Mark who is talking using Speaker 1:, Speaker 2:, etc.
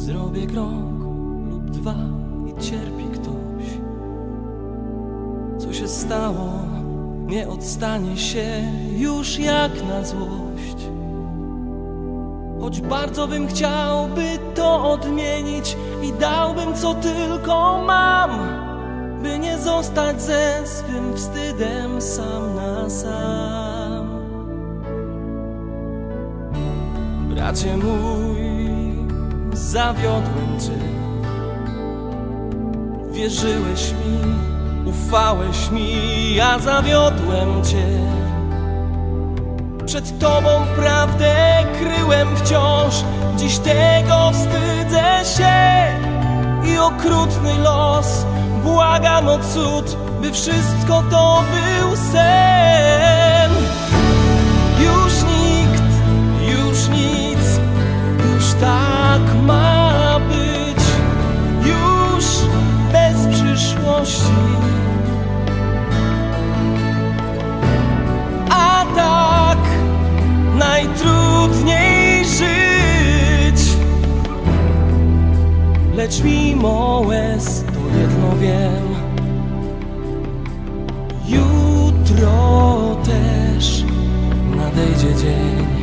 Speaker 1: Zrobię krok lub dwa i cierpi ktoś. Co się stało, nie odstanie się już jak na złość. Choć bardzo bym chciał, by to odmienić i dałbym co tylko mam, by nie zostać ze swym wstydem sam na sam. Bracie mój, zawiodłem cię. Wierzyłeś mi, ufałeś mi, ja zawiodłem cię. Przed tobą prawdę kryłem wciąż, dziś tego wstydzę się. I okrutny los, błagam o cud, by wszystko to był sen. Lecz mimo łez to jedno wiem, jutro też nadejdzie dzień.